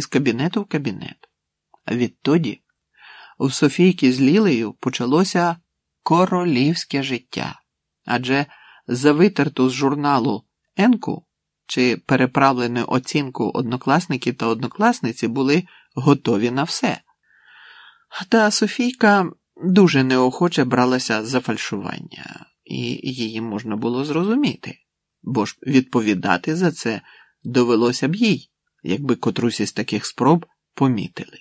із кабінету в кабінет. А відтоді у Софійки з Лілею почалося королівське життя, адже за витерту з журналу Енку чи переправлену оцінку однокласники та однокласниці були готові на все. Та Софійка дуже неохоче бралася за фальшування, і її можна було зрозуміти, бо ж відповідати за це довелося б їй, якби котрусь із таких спроб помітили.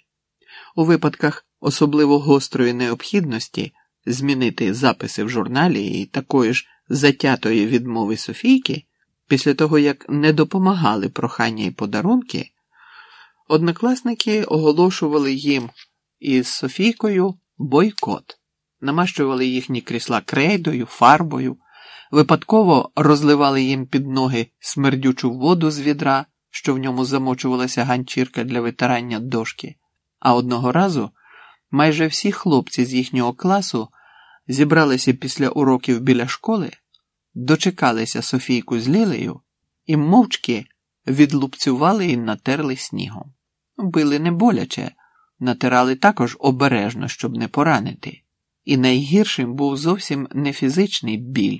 У випадках особливо гострої необхідності змінити записи в журналі і такої ж затятої відмови Софійки, після того як не допомагали прохання і подарунки, однокласники оголошували їм із Софійкою бойкот, намащували їхні крісла крейдою, фарбою, випадково розливали їм під ноги смердючу воду з відра, що в ньому замочувалася ганчірка для витирання дошки. А одного разу майже всі хлопці з їхнього класу зібралися після уроків біля школи, дочекалися Софійку з Лілею і мовчки відлупцювали і натерли снігом. Били не боляче, натирали також обережно, щоб не поранити. І найгіршим був зовсім не фізичний біль,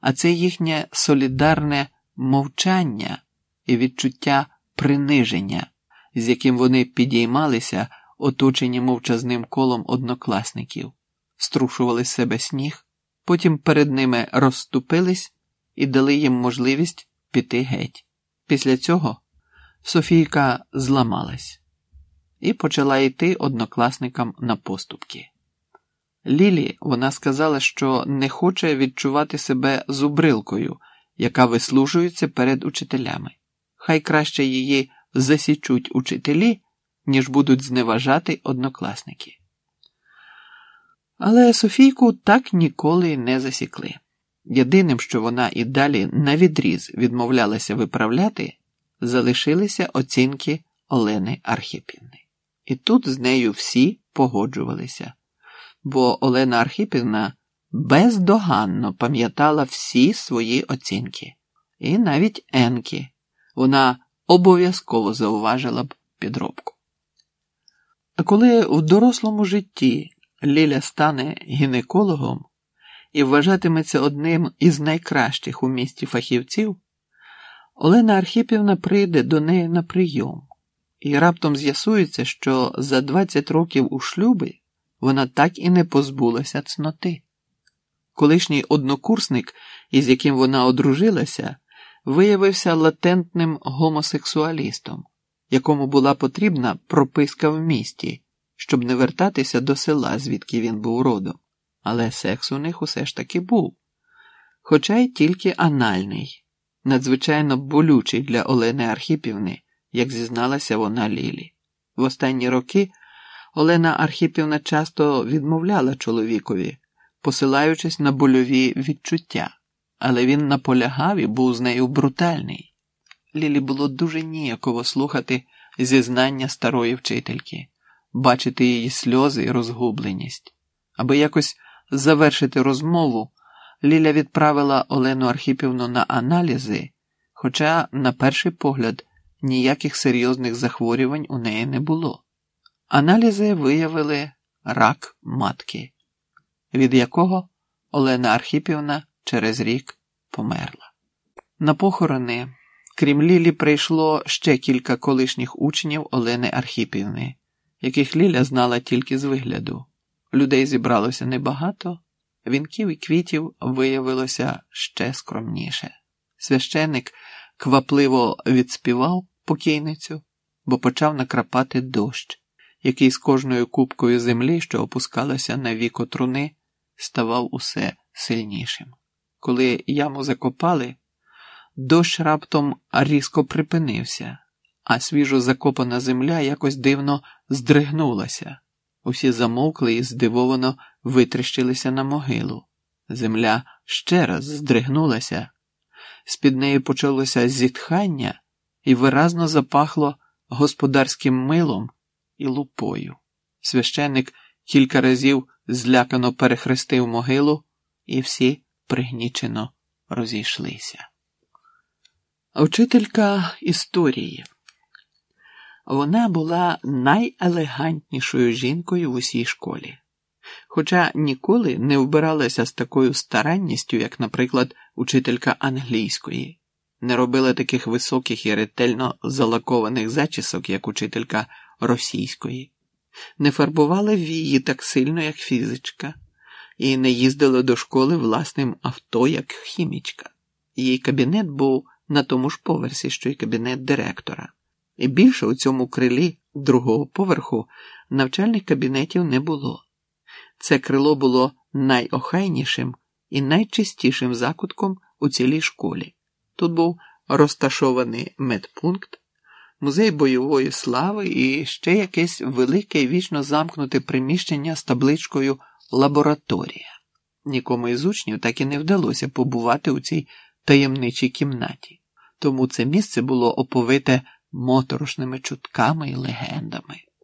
а це їхнє солідарне мовчання і відчуття приниження, з яким вони підіймалися, оточені мовчазним колом однокласників, струшували себе сніг, потім перед ними розступились і дали їм можливість піти геть. Після цього Софійка зламалась і почала йти однокласникам на поступки. Лілі вона сказала, що не хоче відчувати себе зубрилкою, яка вислужується перед учителями. Хай краще її засічуть учителі, ніж будуть зневажати однокласники. Але Софійку так ніколи не засікли. Єдиним, що вона і далі на відріз відмовлялася виправляти, залишилися оцінки Олени Архіпівни. І тут з нею всі погоджувалися, бо Олена Архіпівна бездоганно пам'ятала всі свої оцінки, і навіть енки вона обов'язково зауважила б підробку. Коли в дорослому житті Ліля стане гінекологом і вважатиметься одним із найкращих у місті фахівців, Олена Архіпівна прийде до неї на прийом, і раптом з'ясується, що за 20 років у шлюбі вона так і не позбулася цноти. Колишній однокурсник, із яким вона одружилася, виявився латентним гомосексуалістом, якому була потрібна прописка в місті, щоб не вертатися до села, звідки він був родом. Але секс у них усе ж таки був, хоча й тільки анальний, надзвичайно болючий для Олени Архіпівни, як зізналася вона Лілі. В останні роки Олена Архіпівна часто відмовляла чоловікові, посилаючись на больові відчуття, але він наполягав і був з нею брутальний. Лілі було дуже ніяково слухати зізнання старої вчительки, бачити її сльози і розгубленість. Аби якось завершити розмову, Ліля відправила Олену Архіпівну на аналізи, хоча, на перший погляд, ніяких серйозних захворювань у неї не було. Аналізи виявили рак матки, від якого Олена Архіпівна через рік померла. На похорони, крім Лілі, прийшло ще кілька колишніх учнів Олени Архіпівни, яких Ліля знала тільки з вигляду. Людей зібралося небагато, вінків і квітів виявилося ще скромніше. Священник квапливо відспівав покійницю, бо почав накрапати дощ, який з кожною кубкою землі, що опускалася на віко труни, ставав усе сильнішим. Коли яму закопали, дощ раптом різко припинився, а свіжо закопана земля якось дивно здригнулася. Усі замовкли і здивовано витріщилися на могилу. Земля ще раз здригнулася, з під неї почалося зітхання і виразно запахло господарським милом і лупою. Священник кілька разів злякано перехрестив могилу, і всі пригнічено розійшлися. Вчителька історії. Вона була найелегантнішою жінкою в усій школі, хоча ніколи не вбиралася з такою старанністю, як, наприклад, учителька англійської, не робила таких високих і ретельно залакованих зачісок, як учителька російської, не фарбувала вії так сильно, як фізичка, і не їздила до школи власним авто, як хімічка. Її кабінет був на тому ж поверсі, що й кабінет директора. І більше у цьому крилі другого поверху навчальних кабінетів не було. Це крило було найохайнішим і найчистішим закутком у цілій школі. Тут був розташований медпункт, музей бойової слави і ще якесь велике і вічно замкнуте приміщення з табличкою Лабораторія. Нікому із учнів так і не вдалося побувати у цій таємничій кімнаті, тому це місце було оповите моторошними чутками і легендами.